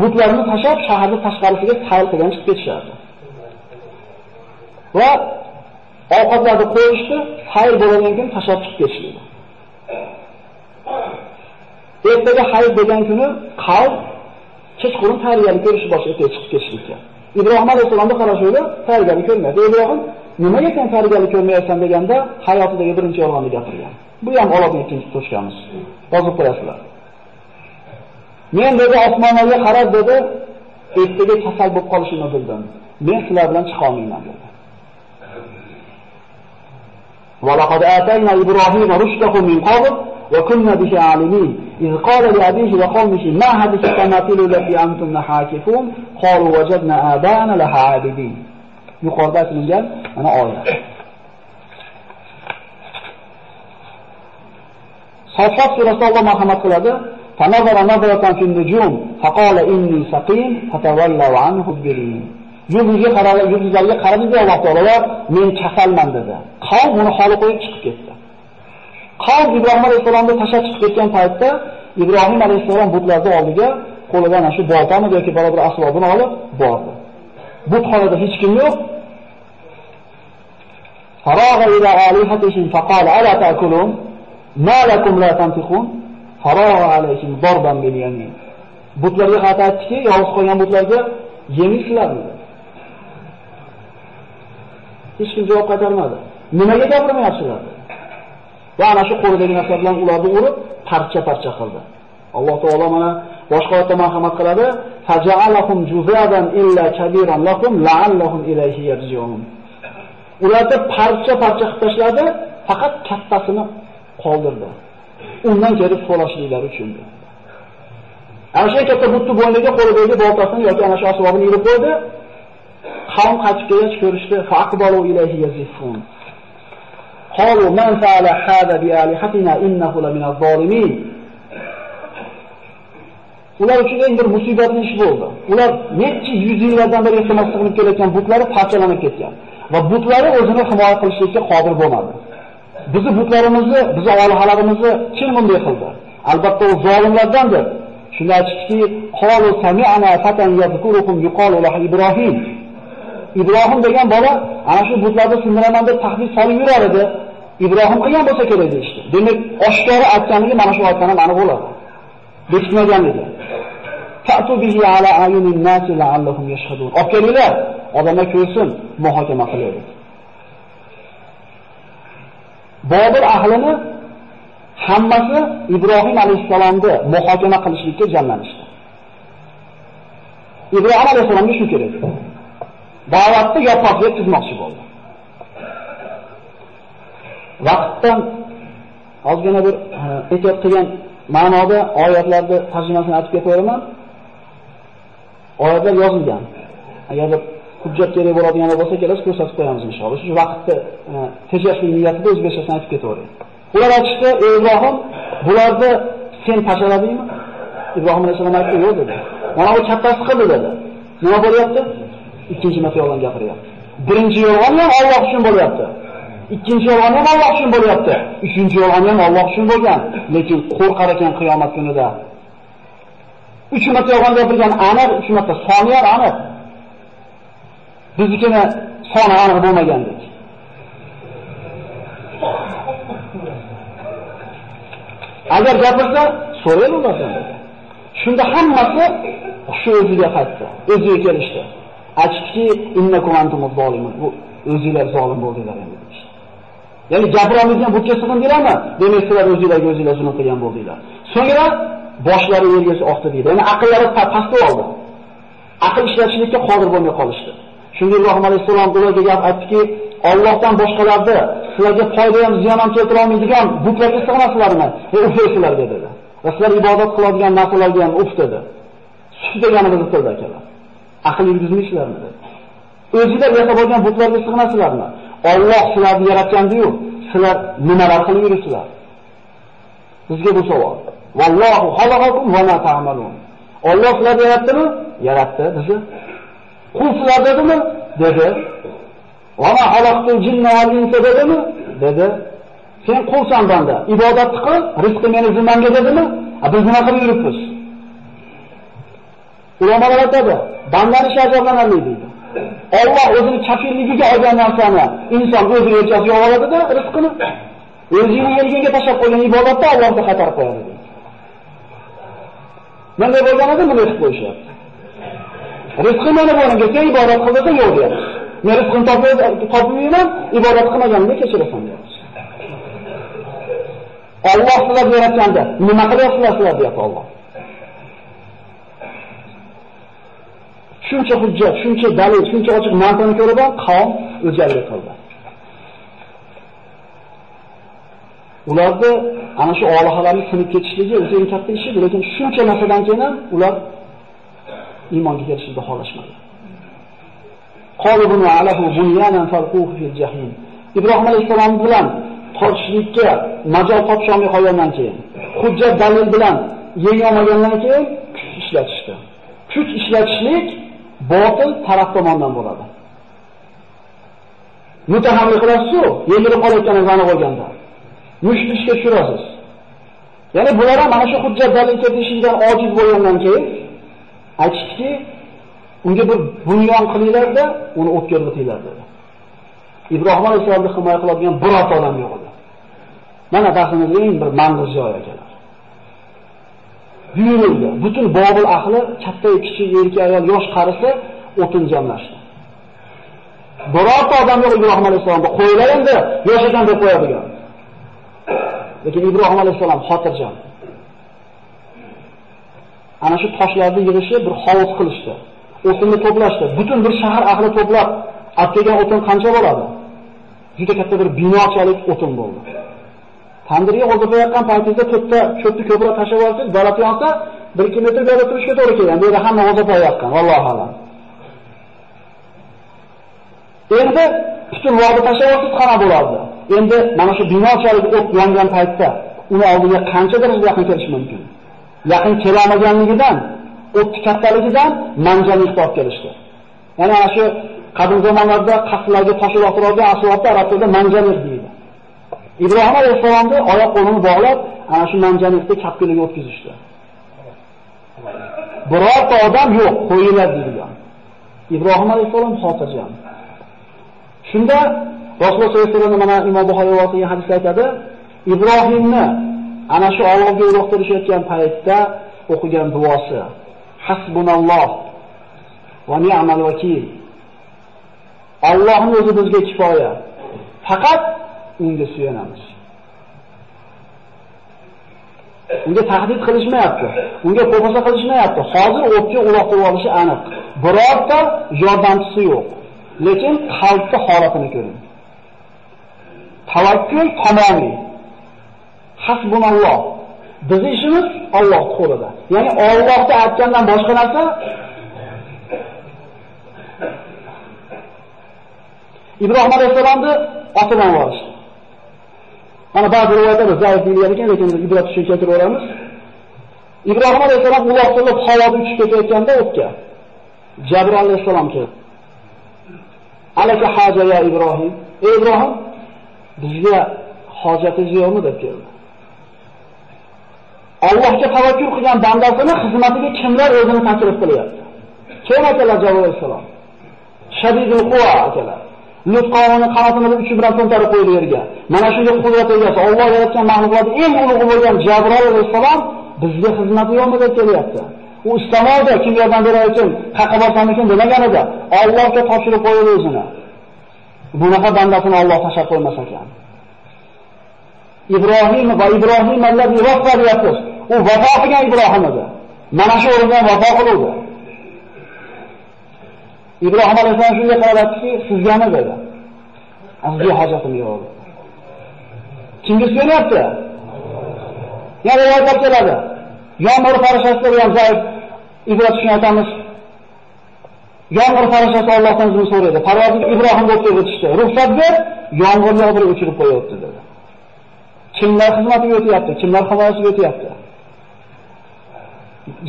butlarni tashlab shaharni tashqarisiga sayr qilgan chiqib ketishardi. Va ovqatlarni qo'yishdi, sayr bo'lgandan keyin tashlab chiqib ketishdi. Ertaga hayit degan kuni qalb kechqurun tayyorgarlik ko'rish boshlab chiqib ketishlikka. Ibrohim alayhissalomni qarashuvda tayyorgarlik ko'rmaydi. Ibrohim nimaga sen tayyorgarlik ko'rmayapsan deganda hayotidagi birinchi yolg'onni gapirgan. Bu ham olotni ikkinchi to'shganmiz. Yozib qo'yasizlar. Men dedi osmonlarga qarab dedi, ertaga kasal bo'lib qolishimni bildim. Men sizlar bilan chiqa olmayman dedi. ولقد آتينا إبراهيم رشده من قبل وكنا به عالمين إذ قال لأبيه وقومه ما هذه التماثيل التي أنتم حاكفون قالوا وجدنا آباءنا لها عابدين yuqorida aytilgan mana oyat. Safat surasida Alloh marhamat qiladi. فنظر نظرة في النجوم فقال إني سقيم فتولوا عنه مدبرين yulduzga qaradi, yulduzlarga qaradi Alloh taolo men kasalman dedi. Qavm uni holi qo'yib chiqib ketdi. Qavm Ibrohim alayhisolamni tashlab chiqib ketgan paytda Ibrohim alayhisolam butlarni oldiga qo'lida ana shu boltami yoki bola bir asbobini olib bordi. Butxonada hech kim yo'q. Faragha ila alihatihi faqal ala ta'kulun ma lakum la tantiqun faragha alayhim darban bil yamin. Butlarga qarata aytdiki, yolg'iz qolgan butlarga yemisizlar dedi. Hech kim javob qaytarmadi. Nimaga gapirmayapsizlar? Va ana shu qo'lidagi narsa bilan ularni urib parcha parcha qildi. Alloh taolo mana boshqa oyatda marhamat qiladi. Faja'alahum juzadan illa kabiran lahum la'allahum ilayhi yarji'un. Ularni parcha parcha qilib tashladi faqat kattasini qoldirdi. Undan kelib so'rashliklari uchun. Ana shu katta butni bo'yniga qo'lidagi boltasini yoki ana shu asbobini ilib qo'ydi. Qavm qaytib kelgach ko'rishdi faqbalu ilayhi yazifun. Qalu man fa'ala hada bi alihatina innahu la min az-zalimin. Ular uchun eng bir musibatli ish bo'ldi. Ular necha yuz yillardan beri iltimos qilib kelayotgan butlari parchalanib ketgan va butlari o'zini himoya qilishlikka qodir bo'lmadi. Bizni butlarimizni bizni olihalarimizni kim bunday qildi. Albatta u zolimlardandir. Shunda aytishdiki ibrohim degan bola ana shu butlarni sindiraman deb tahdid solib yurar edi ibrohim qilgan bo'lsa kerak deyishdi demak oshkora aytganligi mana shu aytgani ham bo'ladi. bo'ladi bekitmaganligi Ta'tu bihi ala ayunin nasi la'allahum yashhadun. Olib kelinglar, odamlar ko'rsin, muhokama qilaylik. Bobur ahlini hammasi Ibrohim alayhisolamni muhokama qilishlikka jamlanishdi. Ibrohim alayhisalomga shu kerak. Da'vatni yopiqga tuzmoqchi bo'ldi. Vaqtdan ozgina bir ehtiyot qilgan ma'noda oyatlarni tarjimasini aytib ketaveraman. oyatlar yozilgan. Agar hujjat kerak bo'ladigan bo'lsa, kelasiz ko'rsatib qo'yamiz inshaalloh. Shu vaqtda e, tejashlik niyatida o'zbekchasini aytib ketaveraylik. Ular aytishdi, "Ey Ibrohim, bularni Sen tashaladingmi? Ibrohim alayhissalom aytdi, yo'q dedi. Mana u kattasi qildi dedi. Nima bo'lyapti? Ikkinchi marta yolg'on gapiryapti. Birinchi yolg'on ham Alloh uchun bo'lyapti. Ikkinchi yolg'on ham Alloh uchun bo'lyapti. Uchinchi yolg'on ham Alloh uchun bo'lgan, lekin qo'rqar ekan qiyomat kunida. Uch marta yolg'on gapirgan aniq, uch marta soni ham aniq. Biznikini soni aniq bo'lmagandek. Agar gapirsa, so'raylik ulardan. Shunda hammasi shu o'ziga qaytdi, o'ziga kelishdi. Aytishdiki, innakum antumuz zolimun. Bu o'zinglar zolim bo'ldinglar endi. Ya'ni gapirolmaydigan butga sig'indinglarmi? Demak, sizlar o'zinglarga o'zinglar zulm qilgan bo'ldinglar. So'ngra boshlari yerga osti deydi. Ya'ni aqllari pastga oldi. Aql ishlatishlikka qodir bo'lmay qolishdi. Shunda Ibrohim alayhisalom ularga gap aytdiki, Allohdan boshqalarni sizlarga foyda ham ziyon ham keltira olmaydigan butlarga sig'inasizlarmi? E, ufaysizlarga dedi. Va sizlar ibodat qiladigan narsalarga ham uf dedi. Shu deganimizni tilda akalar. Aql yurgizmaysizlarmi. O'zingizlar yasab olgan butlarga sig'inasizlarmi? Alloh sizlarni yaratgandi-yu, sizlar nimalar qilib yuribsizlar? Bizga bu savol. Vallohu xalaqakum va ma ta'malun. Alloh sizlarni yaratdimi? Yaratdi bizni. Qul sizlar dedimi? Dedi. Va ma xalaqtul jinna val insa dedimi? Dedi. Sen qulsan banda, ibodat qil, rizqi meni zimmamga dedimi? Biz nima qilib yuribmiz? Ulamolar aytadi, bandani shajoblanarli deydi. Alloh o'zini kafilligiga olgan narsani inson o'zi yelkasiga oladida rizqini o'zining yelkasiga tashlab qo'ygan ibodatda Allohga xatar qo'yadi deydi. Bunday bo'lganida buni qilib qo'yishyapti. Rizqi mana bo'lgan sen ibodat qil yo'q deyapti. Men rizqini topib yuraman, ibodat qilmaganimni kechirasan deyapti. Alloh sizlarni yaratganda nima qilyapsizlar sizlar deyapti Alloh. Shuncha hujjat, shuncha dalil, shuncha ochiq manzarani ko'rib qavm o'jarlik qildi. Ularni ana shu olihalarning sinib ketishligi o'zi eng katta ish edi, lekin shuncha narsadan keyin ham ular iymonga kelishni xohlashmadi. Qolibun alahu bunyanan falquhu fil jahim. Ibrohim alayhissalom bilan tortishlikka majol topsholmay qolgandan keyin, hujjat dalil bilan yengolmagandan keyin kuch ishlatishdi. Kuch ishlatishlik botil taraf tomonidan bo'ladi. Mutahammi qilasiz-ku, yengilib qolayotganingizni aniq bo'lganda. Mushkishga tushirasiz. Ya'ni bular ham mana shu hujjat dalil keltirishdan ojiz bo'lgandan keyin aytishdiki, unga bir bunyon qilinglarda, uni o'tga o'rgatinglar dedi. Ibrohim alayhisolamni himoya qiladigan bir ota odam yo'q edi. Mana darsimizning eng bir manzur joyi ekan. Buyurildi. Butun Bobil ahli, katta, kichik, erkak, ayol, yosh, qarisi o'tin jamlashdi. Birorta odam yo'q Ibrohim alayhisolamga qo'ylar endi yosh ekan deb qo'yadigan. Lekin Ibrohim alayhisolam xotirjam. Ana shu toshlarni yig'ishi bir hovuz qilishdi. O'tinni to'plashdi. Butun bir shahar ahli to'plab, atgan o'tin qancha bo'ladi? Juda katta bir binochalik o'tin bo'ldi. Tandirga qo'zg'ayotgan paytingizda to'rtta cho'pni ko'proq tashlab olsangiz, zarat yonsa 1-2 metr turishga to'g'ri keladi. Bu yerda hamma qo'zg'ayotgan, Alloh alam. Endi butun vodi tashlab olsangiz qana bo'lardi. Endi mana shu binochalik o't yongan paytda uni oldiga qancha darajada yaqin kelish mumkin? Yaqin kelamaganligidan, o'tni kattaligidan manjaniqni olib kelishdi. Ya'ni ana shu qadim zamonlarda qasrlarga tosh uloqtiradigan asbobda arab tilida manjaniq deydi. Ibrohim alayhissalomni oyoq qo'lini bog'lab, ana shu manjanikda kapkiliga o'tkazishdi. Birorta odam yo'q, qo'yinglar degan. Ibrohim alayhissalom xotirjam. Shunda Rasululloh sollallohu alayhi vasallam mana Imom Buxoriy rivoyat hadisda aytadi, Ibrohimni ana shu Allohga uloqtirishayotgan paytda o'qigan duosi Hasbunalloh va ni'mal vakil. Allohning o'zi bizga kifoya. Faqat unga suyanamiz. Unga tahdid qilishmayapti. Unga qo'rqsa qilishmayapti. Hozir o'tga uloqtirib olishi aniq. Birorta yordamchisi yo'q. Lekin qalbni holatini ko'ring. Tavakkul tamomiy. Hasbunalloh. Bizning ishimiz Alloh qo'lida. Ya'ni Allohga aytgandan boshqa narsa Ibrohim alayhissalomni otidan yuborishdi Mana ba'zi rivoyatlarda zaif deyilgan ekan, lekin ibrat uchun keltirib o'ramiz. Ibrohim alayhisalom uloqtirib havoda uchib ketayotganda o'tga Jabroil alayhisalom keldi. Alaka haja ya Ibrohim. Ey Ibrohim, bizga hojatingiz yo'qmi deb keldi. Allohga tavakkul qilgan bandasini xizmatiga kimlar o'zini taklif qilyapti? Kim akalar Jabroil alayhisalom? Shadidul quva akalar. Nuqqoni qanotini uchi bilan to'ntarib qo'ydi yerga. Mana shunday qudrat egasi Alloh yaratgan mahluqotning eng ulug'i bo'lgan Jabroil alayhisalom bizga xizmati yo'qmi deb kelyapti. U istamoqda kim yordam berar uchun qayerqa borsamikin demagan edi. Allohga topshirib qo'ydi o'zini. Bunaqa bandasini Alloh tashab qo'ymas ekan. Ibrohim va Ibrohim allazi vafa deyapsiz. U vafo qilgan Ibrohim edi. Mana shu o'rinda vafo qildi. Ibrohim alayhissalom shunga qaradiki, sizgami dedi. Sizga hojatim yo'q. Kimga so'rayapti? Yana rivoyatlar keladi. Yomg'ir farishtasida ham zaif ibrat shuni aytamiz. Yomg'ir farishasi Allohdan izn so'raydi. Parvardigor Ibrohim o'tib o'tishdi. Ruxsat ber, yomg'ir yog'dirib o'chirib qo'yapti dedi. Kimlar xizmatiga o'tyapti? Kimlar himoyasiga o'tyapti?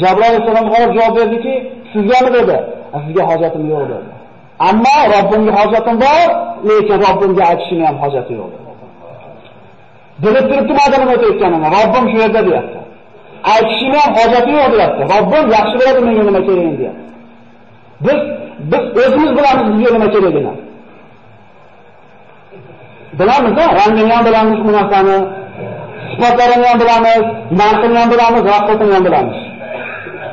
Jabroil alayhissalom javob berdiki, sizgami dedi. Sizga hojatim yo'q dedi. Ammo Robbimga hojatim bor, lekin Robbimga aytishim ham hojati yo'q. Bilib turibdi madani o'tayotganini, Robbim shu yerda deyapti. Aytishim ham hojati yo'q deyapti. Robbim yaxshi biladi menga nima kerakligini deyapti. Biz biz o'zimiz bilamiz bizga nima kerakligini. Bilamiz, rangini ham bilamiz bu narsani, sifatlarini ham bilamiz, narxini ham bilamiz, vaqtini ham bilamiz.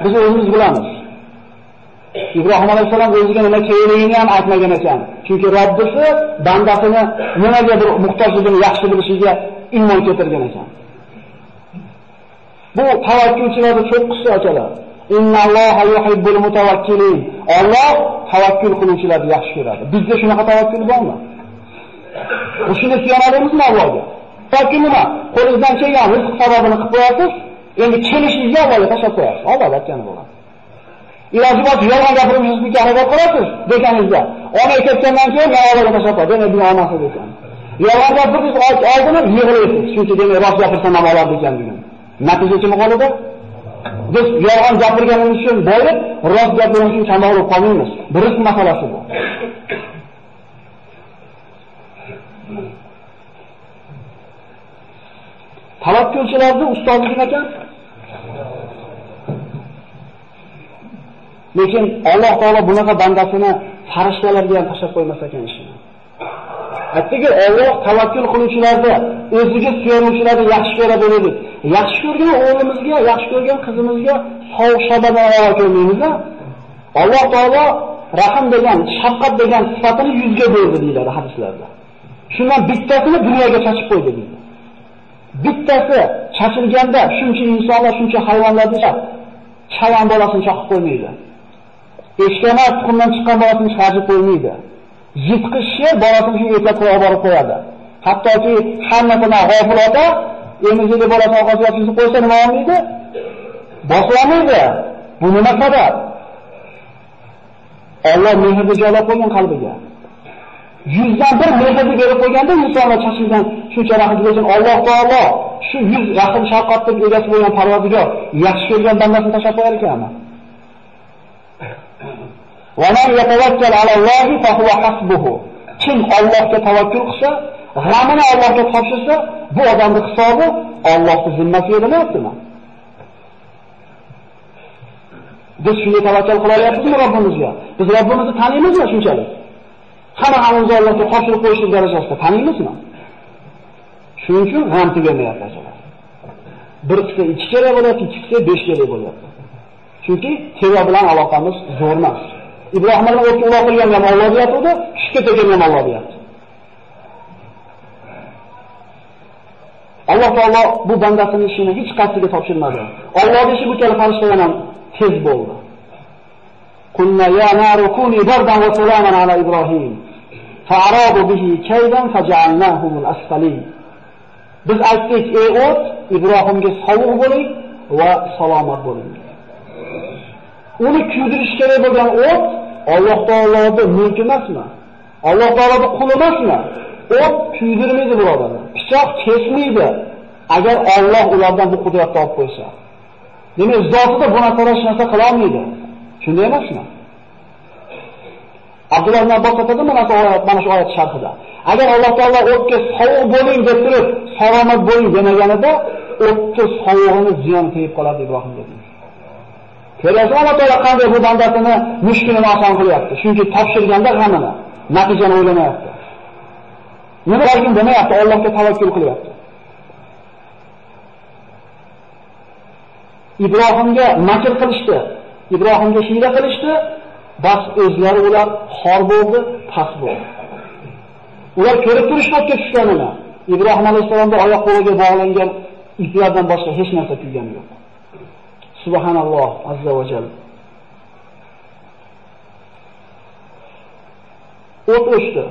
Biz o'zimiz bilamiz. Ibrohim alayhisalom o'ziga nima kerakligini ham aytmagan ekan. Chunki Robbisi bandasini nimaga bir muhtojligini yaxshi bilishiga iymon keltirgan ekan. Bu tavakkulchilarni cho'qqisi akalar. Innalloha yuhibbul mutawakkilin. Alloh tavakkul qiluvchilarni yaxshi ko'radi. Bizda shunaqa tavakkul bormi? Bu shuni suyanadimizmi Allohga? Tavakkul nima? Qo'lingizdan kelgan rizq sababini qilib qo'yasiz, endi kelishingizga Allohga tashlab qo'yasiz. Alloh aytgan bo'ladi. Iloji bor yolg'on gapirib yurishga harakat qilasiz deganingizda, olmay ketgandan keyin men Allohga tashab qo'y, demak bu olmasin ekan. Yolg'on gapirib oldini yig'laysiz, chunki demak rost gapirsam ham olardi ekan degan. Natija nima qoladi? Biz yolg'on gapirganimiz uchun boyib, rost gapirganimiz uchun kambag'al bo'lib qolmaymiz. bu rizq masalasi bu. Tavakkulchilarni ustozi kim ekan? Lekin Alloh taolo bunaqa bandasini farishtalarga ham tashlab qo'ymas ekan ishini. Aytdiki, Alloh tavakkul qiluvchilarni, o'ziga suyanuvchilarni yaxshi ko'radi bo'ladi. Yaxshi ko'rgan o'g'limizga, yaxshi ko'rgan qizimizga sovuq shabada aro ko'rmaymiz Alloh taolo rahim degan, shafqat degan sifatini yuzga berdi deyiladi hadislarda. Shundan bittasini dunyoga chachib qo'ydi deydi. Bittasi chachilganda shuncha insonlar, shuncha hayvonlarni chayon bolasini chaqib qo'ymaydi. Eshkana tuxumdan chiqqan bolasini chiqarib qo'ymaydi. Yitqish sher bolasini shu etlab olib borib qo'yadi. Hattoki hammasidan g'ofil ota emizidi bolasi orqasiga tushib qo'ysa nima olmaydi? Bosolmaydi. Bu nima sabab? Alloh mehrni joylab qo'ygan qalbiga. Yuzdan bir mehrni berib qo'yganda insonlar chashilgan shuncha rahmat uchun Alloh taolo shu yuz rahim shafqatning egasi bo'lgan Parvardigor yaxshi ko'rgan bandasini tashlab qo'yar ekanmi? وَمَنْ يَتَوَكَّلْ عَلَى اللَّهِ فَهُوَ حَسْبُهُ Kim Allohga tavakkul qilsa, g'amini Allohga topshirsa, bu odamning hisobi Allohning zimmasiga emasmi? Biz shunga tavakkal qilyapmizmi Robbimizga? Biz Robbimizni taniymizmi shunchalik? Hamma hammamiz Allohga topshirib qo'yishlik darajasida taniymizmi? Shuning uchun g'am tugamayapti akalar. Bir qilsa ikki kerak bo'lyapti, ikki qilsa besh kerak bo'lyapti. Chunki teva bilan aloqamiz zo'r emas. Ibrohim alayhi o'tga uloq qilgan ham Alloh deyapti, tushga tegan ham Alloh deyapti. Alloh taolo bu bandasining ishini hech qaysiga topshirmadi. Allohning ishi bu kabi farishtalar ham tez bo'ldi. Kunna ya naru kuni bardan va salaman ala Ibrohim. Fa'aradu bihi kaydan faj'alnahum al-asfalin. Biz aytdik, ey o't, Ibrohimga sovuq bo'ling va salomat bo'ling. uni kuydirish kerak bo'lgan o't Alloh taoloni mulki emasmi? Alloh taoloni quli emasmi? O't kuydirmaydi birodarlar. Pichoq kesmaydi. Agar Alloh ulardan bu qudratni olib qo'ysa. Demak, zotida bu narsalar hech narsa qila olmaydi. Shunday emasmi? Abdulloh ibn Abbos aytadi mana shu oyat, mana shu oyat sharhida. Agar Alloh taolo o'tga sovuq bo'ling deb turib, salomat bo'ling demaganida, o'tni sovug'ini ziyon qilib qoladi Ibrohim dedi. Ko'ryapsizmi Alloh taolo qanday bu bandasini mushkulini oson qilyapti. Chunki topshirganda g'amini, natijani o'ylamayapti. Nima qilgin demayapti, Allohga tavakkul qilyapti. Ibrohimga makr qilishdi. Ibrohimga hiyla qilishdi. Bas o'zlari ular xor bo'ldi, past bo'ldi. Ular ko'rib turishmoqqa tushganini. Ibrohim alayhisolamning oyoq qo'liga bog'langan iplardan boshqa hech narsa kuygani yo'q. Subhanalloh azza va jalla. O't o'chdi.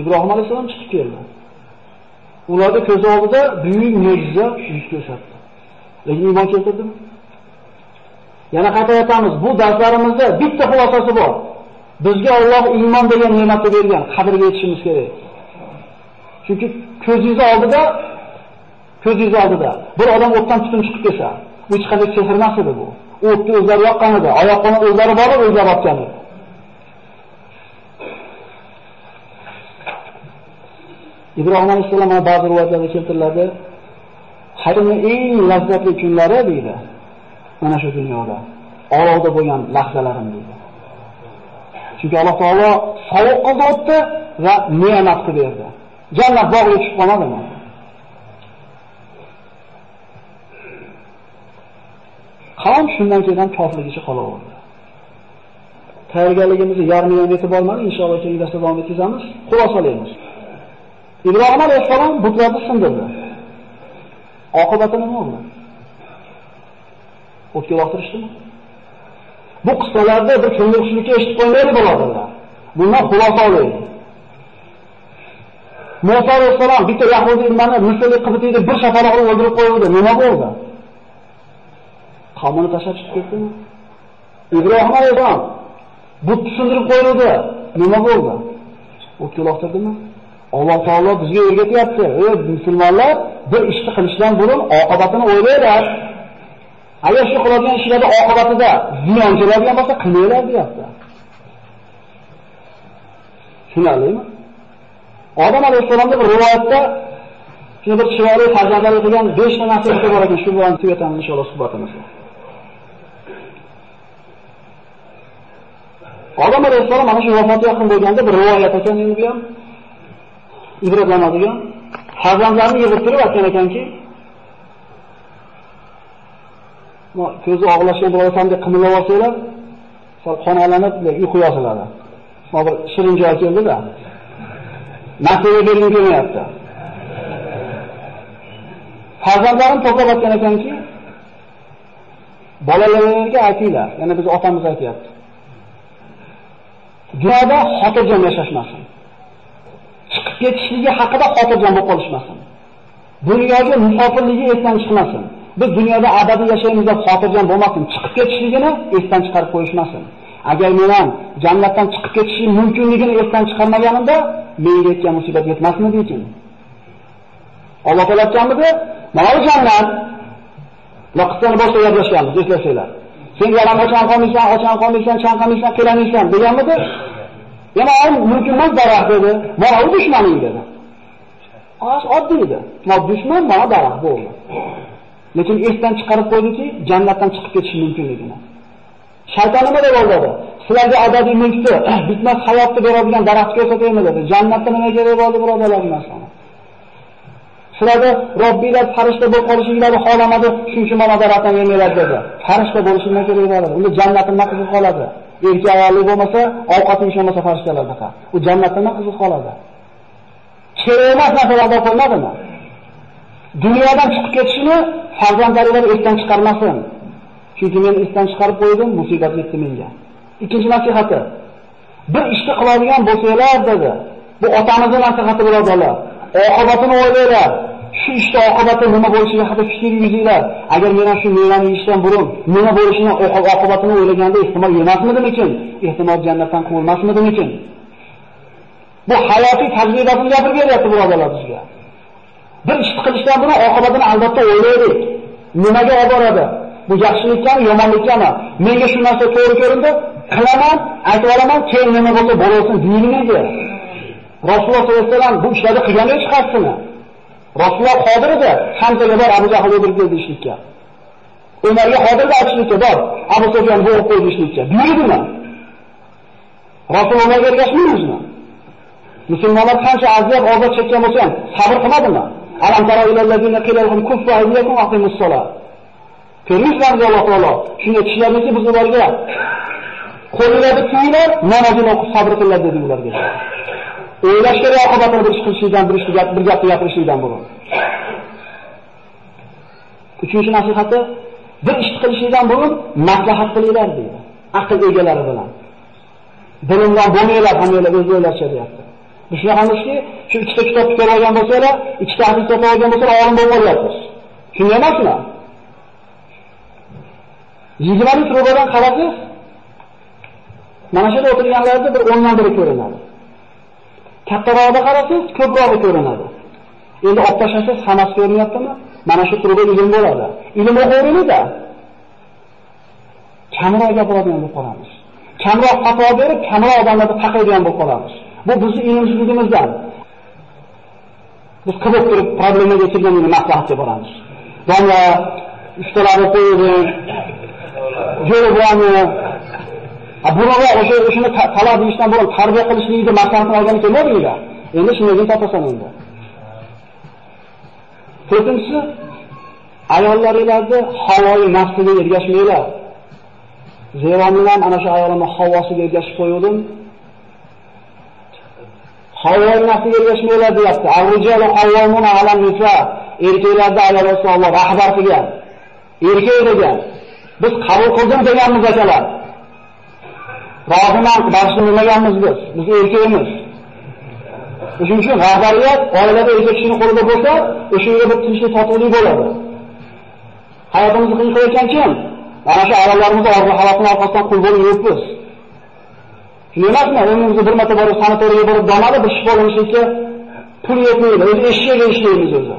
Ibrohim alayhisalom chiqib keldi. Ularga ko'z oldida buyuk mo'jiza yuz ko'rsatdi. Lekin iymon keltirdimi? Yana qaytaryapmiz, bu darslarimizda bitta xulosasi bor. Bizga Alloh iymon degan ne'matni bergan, qadriga yetishimiz kerak. Chunki ko'zingiz oldida ko'zingiz oldida bir odam o'tdan tutun chiqib kelsa, hech qanday sehr emas edi bu. O'tni o'zlari yoqqan edi, oyoqlarni o'zlari borib o'zlari otgan edi. Ibrohim alayhissalom ba'zi rivoyatlarda keltiriladi, hayotning eng lazzatli kunlari deydi. Mana shu dunyoda olovda bo'lgan lahzalarim deydi. Chunki Alloh taolo sovuq qildi o'tni va ne'mat qilib berdi. Jannat bog'iga tushib qolmadimi? Qavm shundan keyin kofirligicha qolaverdi. Tayyorgarligimizni yarmi ham yetib olmadi, inshaalloh keyingi darsda davom etkazamiz. Xulosalaymiz. Ibrohim alayhissalom butlarni sindirdi. Oqibati nima bo'ldi? O'tga uloqtirishdimi? Bu qissalarda bir ko'ngilxushlikka eshitib qo'ymaydi birodarlar. Bundan xulosa olaylik. Musa alayhissalom bitta Yahudiy nimani Misrlik qibtiyni bir shapaloq o'ldirib qo'ydi. Nima bo'ldi? Qavmini tashlab chiqib ketdimi? Ibrohim alayhissalom butni sindirib qo'yildi Nima bo'ldi? O'tga uloqtirdimi? Alloh taolo bizga o'rgatyapti. Ey musulmonlar, bir ishni qilishdan burun oqibatini o'ylanglar. Agar shu qiladigan ishlarda oqibatida ziyon keladigan bo'lsa, qilmanglar deyapti. Tushunarlimi? Odam alayhissalomning bir rivoyatda shuni bir chiroyli farzandlar qilgan 5 ta narsa bor ekan, shu bilan tugatamiz inshaalloh suhbatimizni. Odam alayhissalom mana shu vafotga yaqin bo'lganda bir rivoyat ekan endi bu ham ibratlanadigan farzandlarini yig'ib turib aytgan ekanki, ko'zi og'lashgan birodandek qimillab olsanglar, sal qonlanib uyqu yosiladi. Mana bir shirin joy keldida narsaga bergim kelmayapti. Farzandlarim to'plab aytgan ekanki, bolalarga aytinglar, yana biz otamiz aytyapti. Dunyoda xotirjam yashashmasin. Chiqib ketishligi haqida xotirjam bo'lib qolishmasin. Dunyoga musofirligi esdan chiqmasin. Biz dunyoda abadiy yashaymiz deb xotirjam bo'lmasin. Chiqib ketishligini esdan chiqarib qo'yishmasin. Agar men ham jannatdan chiqib ketishim mumkinligini esdan chiqarmaganimda, menga yetgan musibat yetmasmidikin? Alloh taolo aytganmidi? Mana bu jannat. Va qissani gaplashganmiz, eslasanglar. Sen yaram qachon qolmaysan, qachon qolmaysan, misan, qilamaysan deganmidi? Yana ham mumkin emas daraxt dedi. Mana u dushmaning dedi. Az oddiy edi. Mana dushman mana daraxt bo'ldi. Lekin esdan chiqarib qo'ydiki, jannatdan chiqib ketish mumkinligini. Shayton nima deb o'yladi? Sizlarga abadiy mulkni, bitmas hayotni beradigan daraxt ko'rsataymi dedi. Jannatda nima kerak bo'ldi birodarlar bu narsani? Sizlarda Robbiylar farishta bo'lib qolishinglarni xohlamadi, shuning uchun mana daraxtdan yemanglar dedi. Farishta bo'lishinglar kerak bo'ladi. Unda jannatdan nima qilib qoladi? Erkak ayolli bo'lmasa, ovqatni ishonmasa farishtalarda ham. U jannatdan nima qilib qoladi? Kerak emas narsalardan? Dunyodan chiqib ketishini farzandlaringiz esdan chiqarmasin. Chunki men esdan chiqarib qo'ydim, musibat yetdi menga. Ikkinchi nasihati. Bir ishni qiladigan bo'lsanglar dedi. Bu otamizning nasihati birodarlar. Oqibatini o'ylanglar. Shu ishda oqibati nima bo'lishiga haqida fikr yuzinglar. Agar men shu mevani yeyishdan burun nima bo'lishini oqibatini o'ylaganda ehtimol yemasmidim Ehtimol jannatdan quvilmasmidim Bu hayotiy tajribasini gapirib beryapti birodarlar bizga. Bir ish qilishdan burun oqibatini albatta o'ylaylik. Nimaga olib boradi? Bu yaxshilikkami, yomonlikkami? Menga shu narsa to'g'ri ko'rindi, qilaman, aytib olaman, keyin nima bo'lsa bo'lasin deyilmaydi. Rasululloh sollallohu alayhi vasallam bu ishlarni qilgan hech qarsini. Rasululloh qodir edi, Hamzaga bor Abu Jahl o'ldirib deyishlikka. Umarga qodir edi aytishlikka bor, Abu Sufyon bo'g'ib qo'ydi ishlikka. Buyurdimi? Rasulullohga ergashmaymizmi? Musulmonlar qancha aziyat ozor chekkan bo'lsa ham sabr qilmadimi? Alam tara ilal ladina qila lahum kuffu aydiyakum aqimus solat. Ko'rmaysizlarmi Alloh taolo? Shunga kishilarniki biz ularga qo'llarni tiyinglar, namozni o'qib sabr qilinglar dedi ularga. O'ylashga oqibatini bir ish bir ish bir gapni gapirishlikdan burun. Uchinchi nasihati bir ishni qilishlikdan burun maslahat qilinglar deydi. Aql egalari bilan. Bilimdan bo'lmanglar, hammanglar o'z o'ylashcha deyapti. Bu shu ikkita kitob ko'rib olgan bo'lsalar, ikkita hadis topib olgan bo'lsalar, olim bo'lib qolyapmiz. Shunday emasmi? 20 lik qarasangiz, mana shu yerda o'tirganlarni bir o'ndan biri ko'rinadi. Kattaroqni qarasangiz, ko'prog'i ko'rinadi. Endi olib tashlasangiz, hammasi ko'rinyaptimi? Mana shu turda ilm bo'ladi. Ilm o'qivermaydi. Kamroq gapiradigan bo'lib qolamiz. Kamroq fatvo berib, kamroq odamlarni taqaydigan bo'lib qolamiz. Bu bizning ilmsizligimizdan. Biz qilib turib problemaga kelganini maslahatga boramiz. Domla ustalarni qo'ying, yo'llarni Bunaqa o'sha shuni talab deyishdan burun tarbiya qilishlikni maslahatini olgani kelmadinglar. Endi shundan topasan endi. To'rtinchisi ayollaringizni havoyi nafsiga ergashmanglar. Zero men ham ana shu ayolimni havosiga ergashib qo'ydim. Havoyi nafsiga ergashmanglar deyapti. erkaklarni nisa. Ayol Rasululloh rahbar qilgan. Erkak degan. Biz qabul qildim deganmiz akalar. Roziman baxshini nimaganmiz biz? Biz erkakmiz. Shuning uchun rahbariyat oilada erkak kishining qo'lida bo'lsa, o'sha yerga bir tinchlik totuvlik bo'ladi. Hayotimizni qiyin kim? Mana shu ayollarimiz orzu havosini orqasidan qul bo'lib yuribmiz. Shunday emasmi? O'zimizni bir marta borib sanatoriyaga borib domada bir shifolanishlikka pul yetmaydi. O'zi eshikka ishlaymiz o'zi.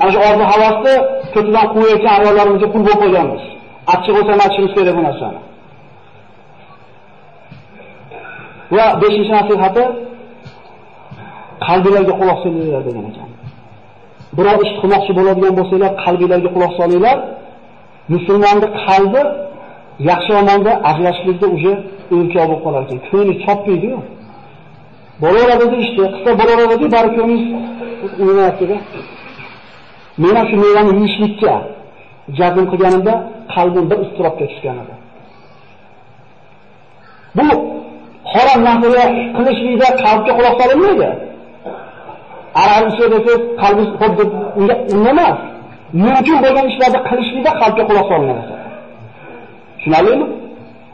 Ana shu orzu havosni ko'tidan quvayotgan ayollarimizga pul bo'lib qolganmiz. Achchiq bo'lsa aytishimiz kerak bu narsani. Va 5-nasihati qalbingizga quloq solinglar degan ekan. Biror ish qilmoqchi bo'ladigan bo'lsanglar, qalbingizga quloq solinglar. Musulmonning qalbi yaxshi yomonda ajrashlikda uje o'lkov bo'lib qolar ekan. Ko'ngli chopmaydi-ku. Bo'laveradi ishda, qisqa bo'laveradi, bari ko'nglingiz o'ynayapti-da. Men ham shu mevani yeyishlikka jazm qilganimda qalbim bir istirobga tushgan edi. Bu harom narsaga qilishlikda qalbga quloq solinmaydi. Arar ishi desiz, qalbingiz xuddi unga emas. Mumkin bo'lgan ishlarni qilishlikda qalbga quloq solinadi. Tushunarlimi?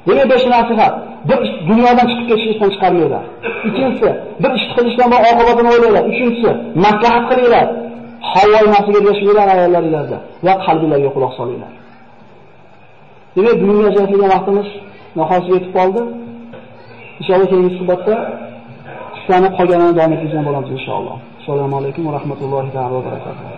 demak besh nasihat. Bir ish dunyodan chiqib ketishdan chiqarmanglar Ikkinchisi, bir ishni qilishdan oldin oqibatini o'ylanglar Uchinchisi, maslahat qilinglar. Havoy narsaga ergashinglar ayollaringlarda va qalbingizga quloq solinglar. Demak, bugunga ajratilgan vaqtimiz nihoyasiga yetib qoldi. Inshaalloh keyingi suhbatda qissani qolganini davom ettirgan bo'lamiz inshaalloh. Assalomu alaykum va rahmatullohi va barakatuh.